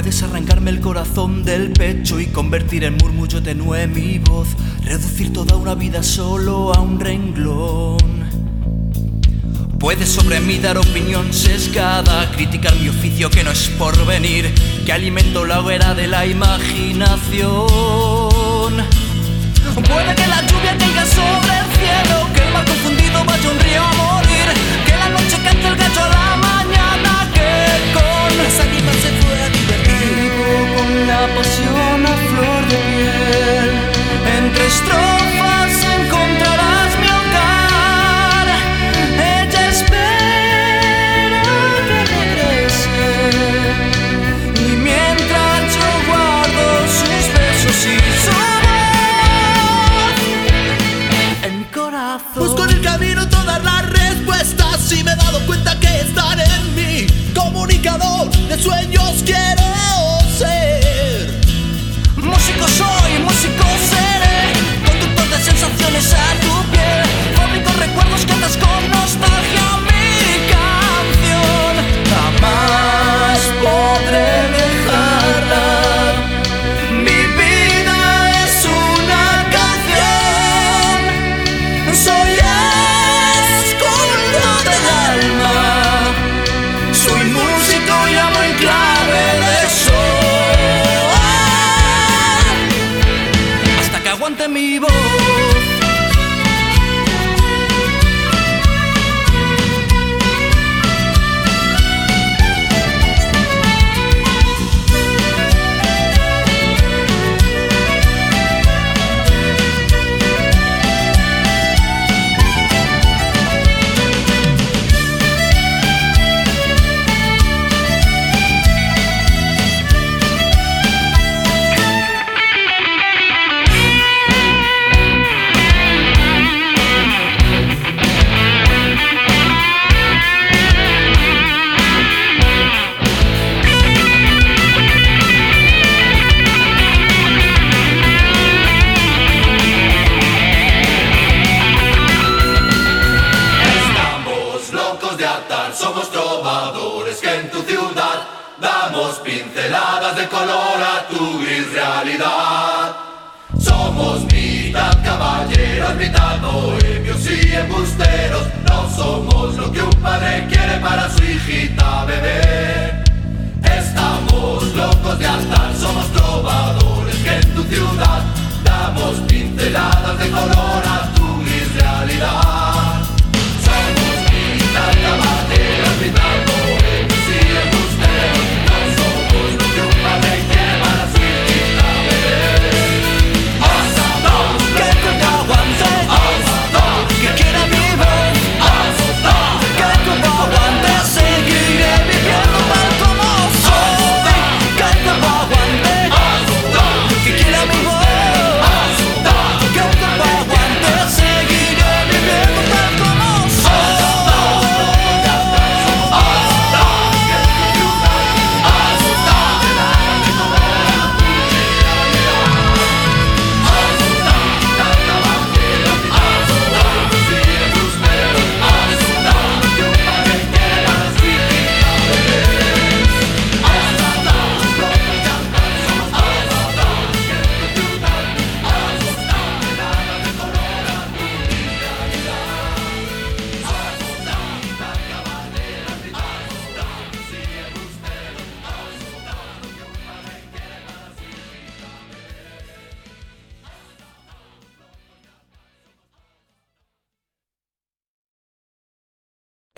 Puedes arrancarme el corazón del pecho y convertir en murmullo tenue mi voz, reducir toda una vida solo a un renglón. Puedes sobre mí dar opinión sesgada, criticar mi oficio que no es por venir, que alimento la hoguera de la imaginación. Puede que la lluvia caiga sobre el cielo, que el mar confundido vaya un río a morir, que la noche cante el gallo a la mañana, que con las águilas se la pasión a flor de piel. Entre estrofas encontrarás mi hogar. Ella espera que regrese. Y mientras yo guardo sus besos y su voz en mi. Busco en el camino todas las respuestas y me he dado cuenta que están en mí. Comunicador de sueños quiero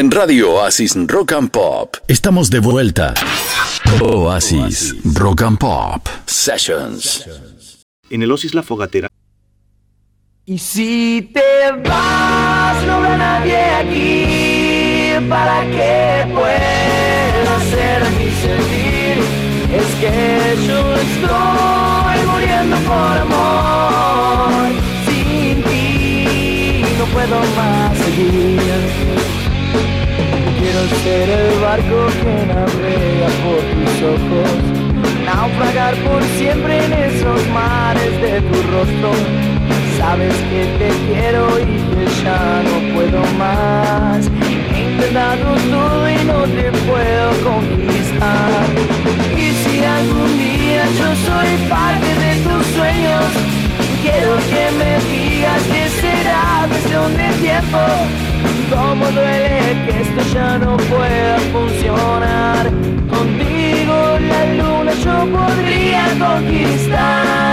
En Radio Oasis Rock and Pop estamos de vuelta. Oasis Rock and Pop Sessions. En el Oasis La Fogatera Y si te vas, no habrá nadie aquí para que pueda hacerme sentir. Es que yo estoy muriendo por amor. Sin ti no puedo más seguir. Ser el barco que navega por tus ojos, naufragar por siempre en esos mares de tu rostro. Sabes que te quiero y que ya no puedo más. He intentado todo y no te puedo conquistar. Y si algún día yo soy parte de tus sueños, quiero que me digas que será cuestión de tiempo. Cómo duele que esto ya no pueda funcionar. Contigo la luna yo podría conquistar.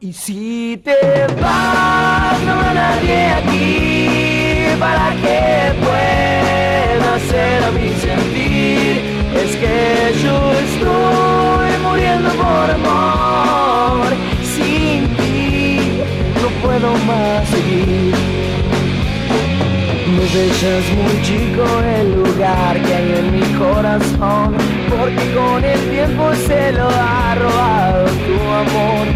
Y si te vas, no habrá nadie aquí para que pueda hacerme sentir. Es que yo estoy muriendo por amor. Sin ti no puedo más seguir. Me dejas muy chico el lugar que hay en mi corazón Porque con el tiempo se lo ha robado tu amor.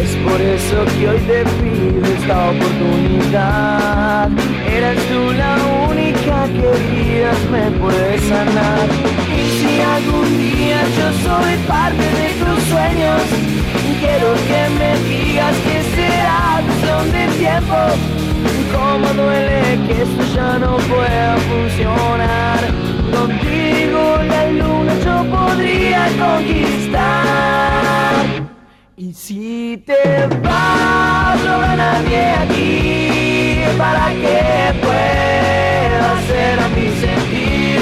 Es por eso que hoy te pido esta oportunidad. Eres tú la única que vidas me puede sanar. Y si algún día yo soy parte de tus sueños Quiero que me digas que será cuestión de tiempo Cómo duele que esto ya no pueda funcionar. Contigo la luna yo podría conquistar. Y si te vas no nadie aquí Para que pueda hacerme sentir.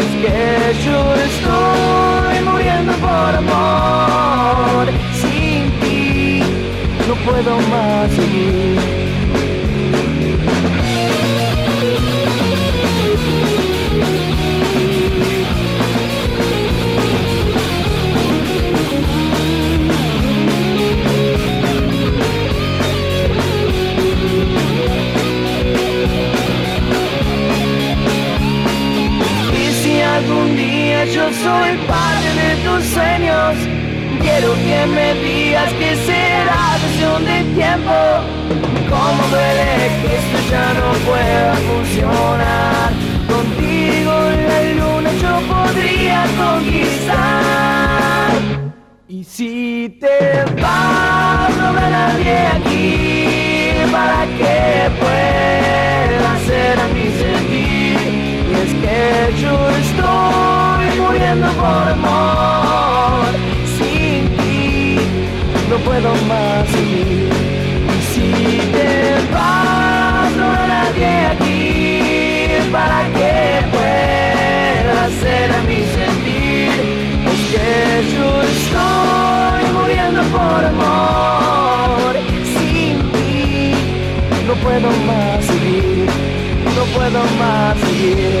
Es que yo estoy muriendo por amor. Sin ti no puedo más seguir soy parte de tus sueños. Quiero que me digas que será cuestión de tiempo. Cómo duele que esto ya no pueda funcionar. Contigo en la luna yo podría conquistar. Y si te vas, no habrá nadie aquí para que pueda hacer a mí sentir. Y es que yo estoy muriendo por amor. Sin ti no puedo más vivir. Si te vas, no habrá nadie aquí para que pueda hacer a mí sentir. Es yo estoy muriendo por amor. Sin ti no puedo más seguir, no puedo más seguir,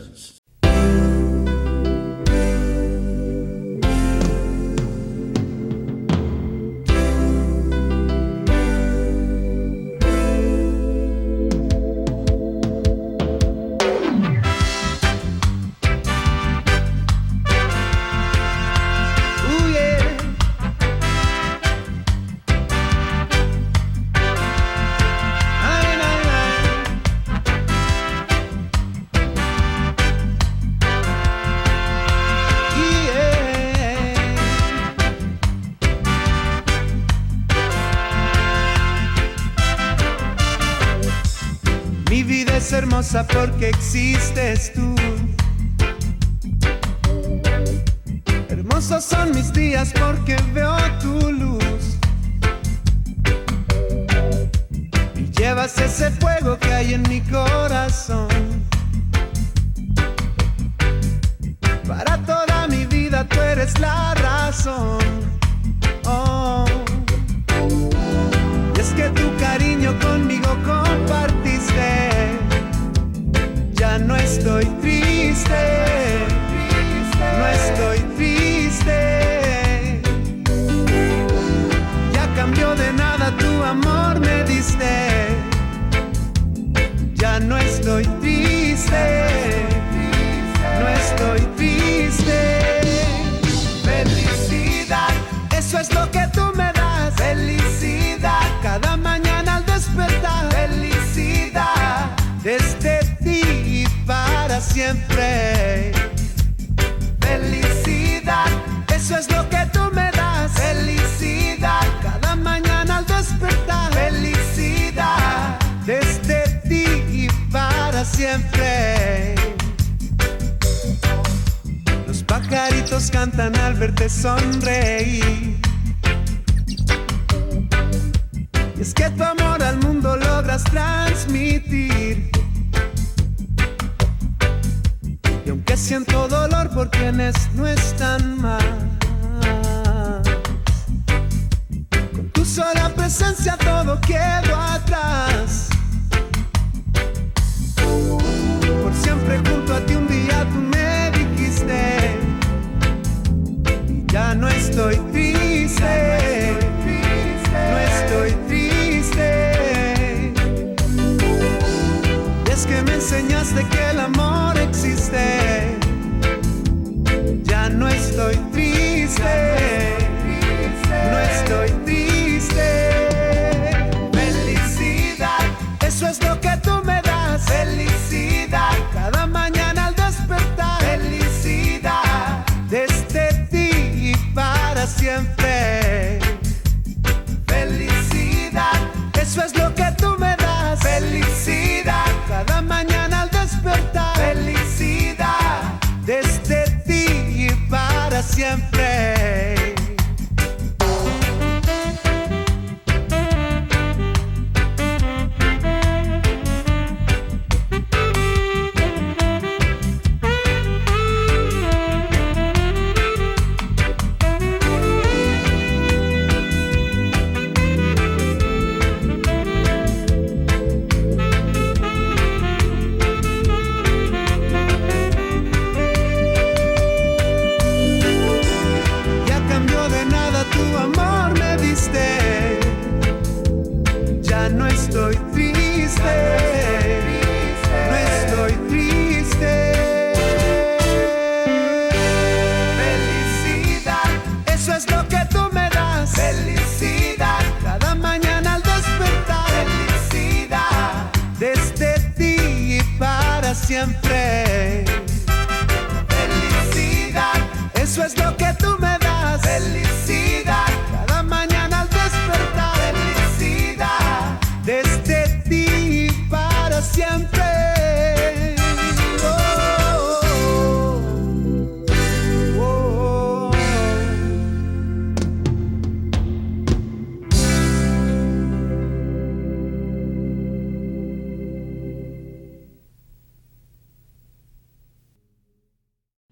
porque existes tú. ausencia todo quedó atrás. Por siempre junto a ti un día tú me dijiste, y ya no estoy triste, no estoy triste. Es que me enseñaste que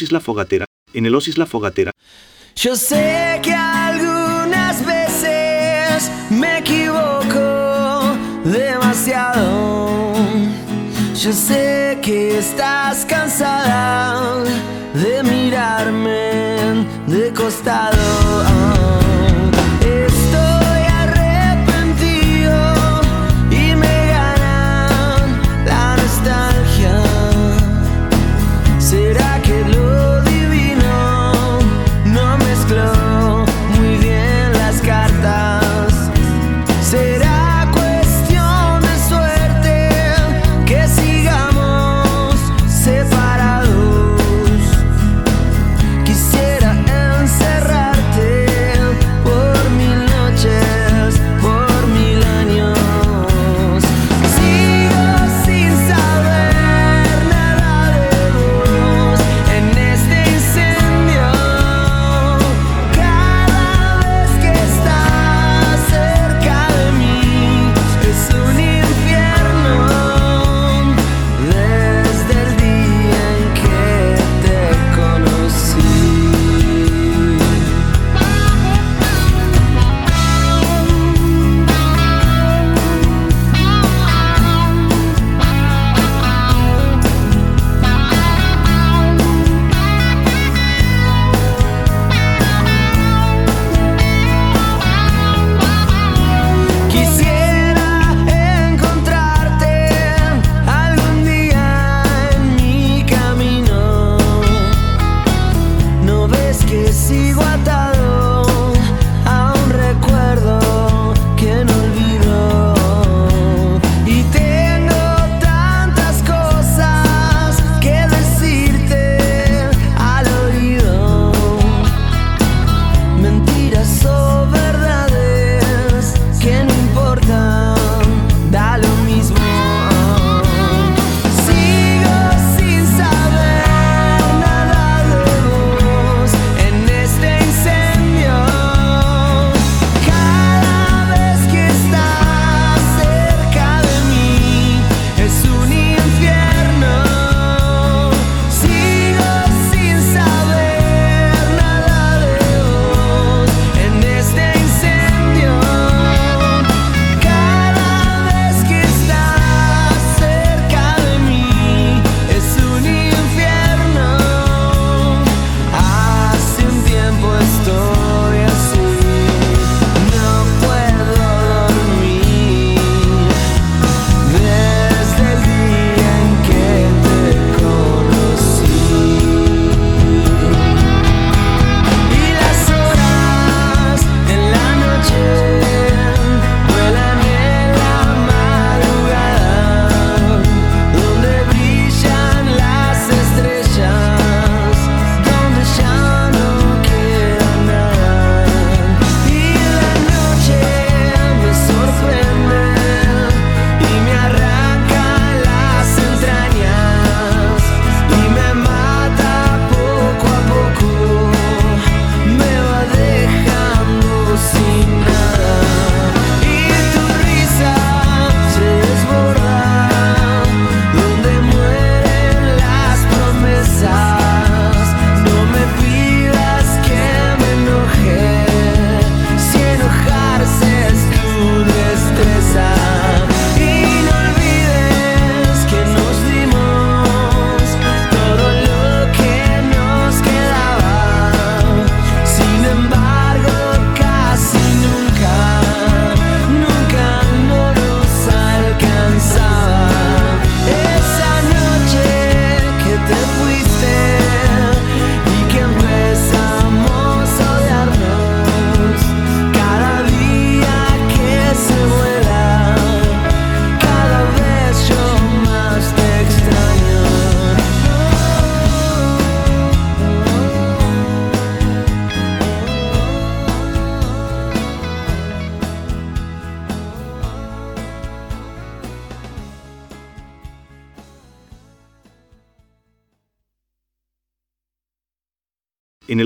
Osis La Fogatera, en el Osis La Fogatera. Yo sé que algunas veces me equivoco demasiado. Yo sé que estás cansada de mirarme de costado.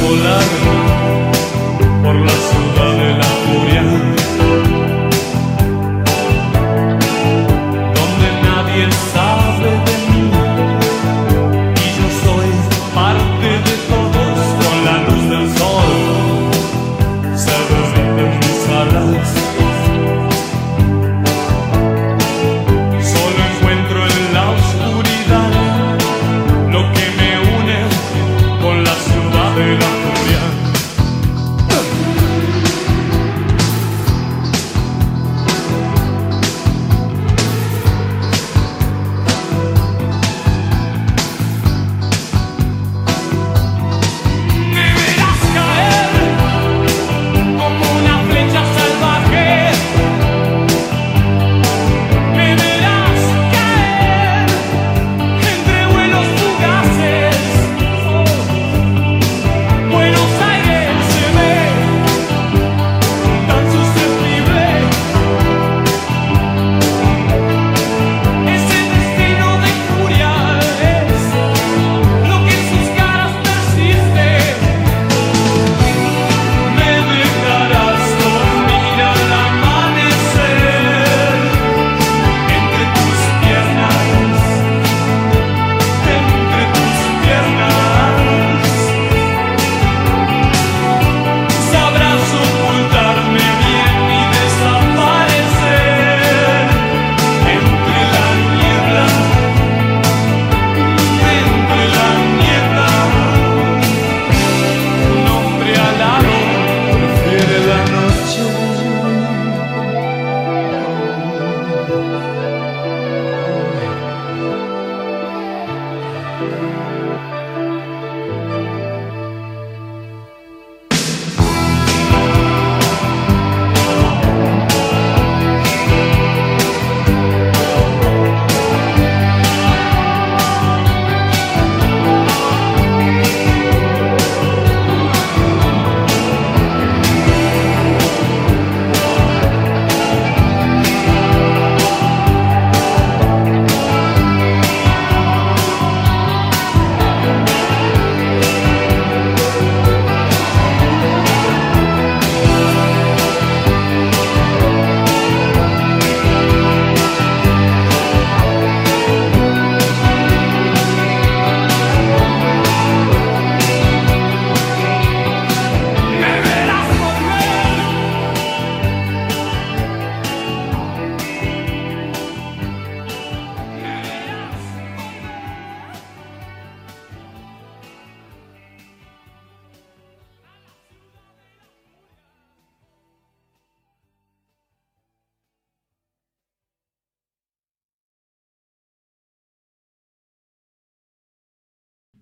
full of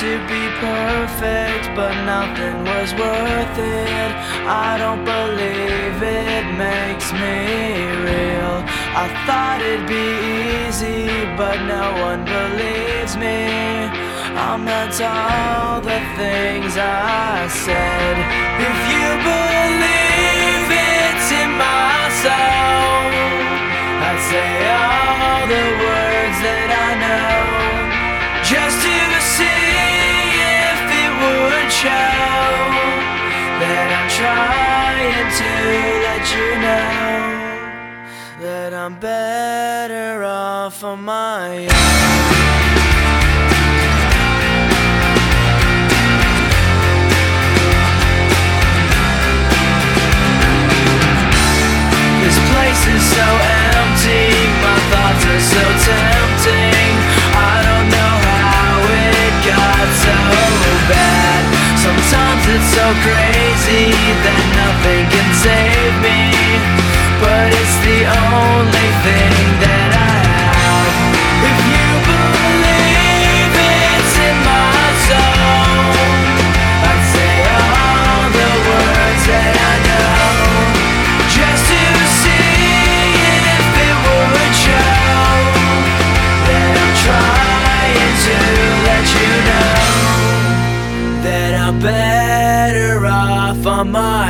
To be perfect, but nothing was worth it. I don't believe it makes me real. I thought it'd be easy, but no one believes me. I meant all the things I said. If you believe it's in my soul, I'd say all the words that I know just to would show that I'm trying to let you know that I'm better off on my own. So crazy that nothing can save me. But it's the only my mind.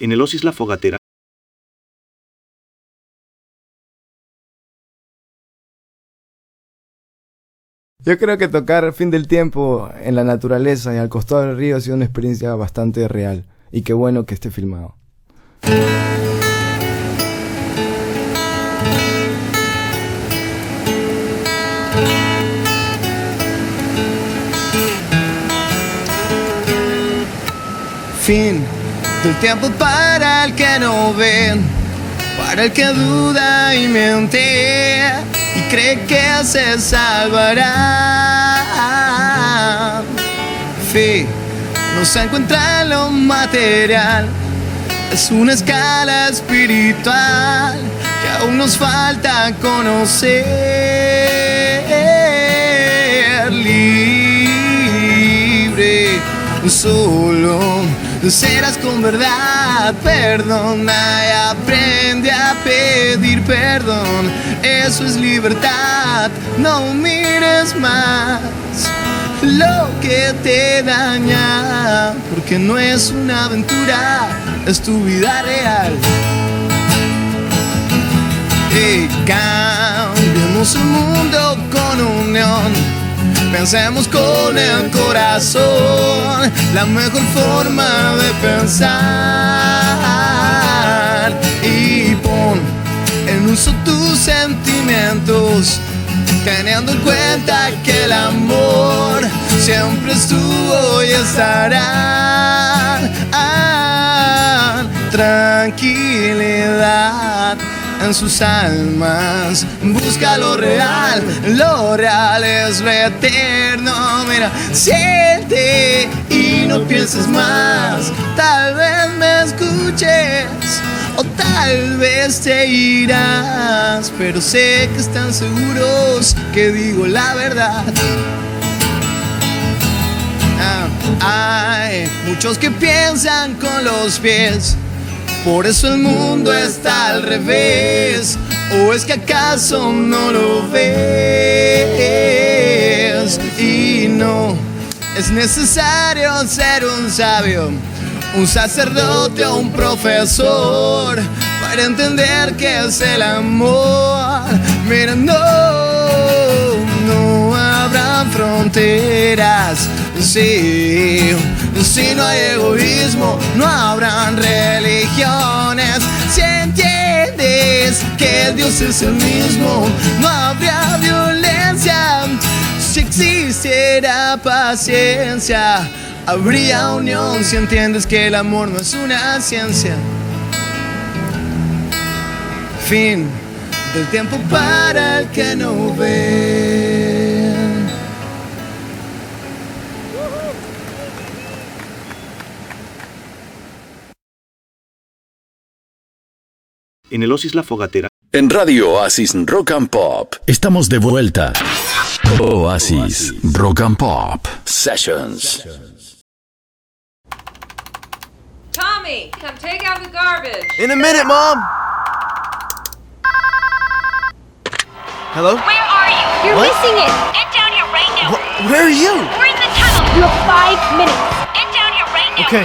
En el Osis La Fogatera Yo creo que tocar fin del tiempo en la naturaleza y al costado del río ha sido una experiencia bastante real. Y qué bueno que esté filmado. Fin del tiempo para el que no ve, para el que duda y mente y cree que se salvará. Fin no se encuentra en lo material, es una escala espiritual que aún nos falta conocer. Libre, solo serás con verdad. Perdona y aprende a pedir perdón. Eso es libertad. No mires más lo que te daña, porque no es una aventura, es tu vida real. Y cambiemos el mundo con unión. Pensemos con el corazón, la mejor forma de pensar. Y pon en uso tus sentimientos teniendo en cuenta que el amor siempre estuvo y estará. Ah, tranquilidad en sus almas, busca lo real, lo real es lo eterno. Mira, siente y no pienses más, tal vez me escuches o tal vez te irás, pero sé que están seguros que digo la verdad. Ah, hay muchos que piensan con los pies, por eso el mundo está al revés. ¿O es que acaso no lo ves? Y no es necesario ser un sabio un sacerdote o un profesor para entender qué es el amor. Mira, no, no habrá fronteras. Sí, si no hay egoísmo, no habrán religiones. Si entiendes que Dios es el mismo, no habrá violencia. Si existiera paciencia habría unión si entiendes que el amor no es una ciencia. Fin del tiempo para el que no ve. En el Oasis La Fogatera, En Radio Oasis Rock and Pop estamos de vuelta. Oasis Rock and Pop Sessions. Tommy, come take out the garbage. In a minute, Mom. Hello? Where are you? You're What? missing it. Get down here right now. Wh- where are you? We're in the tunnel. You have five minutes. Get down here right now. Okay.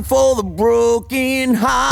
For the broken hearted.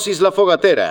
Oasis La Fogatera.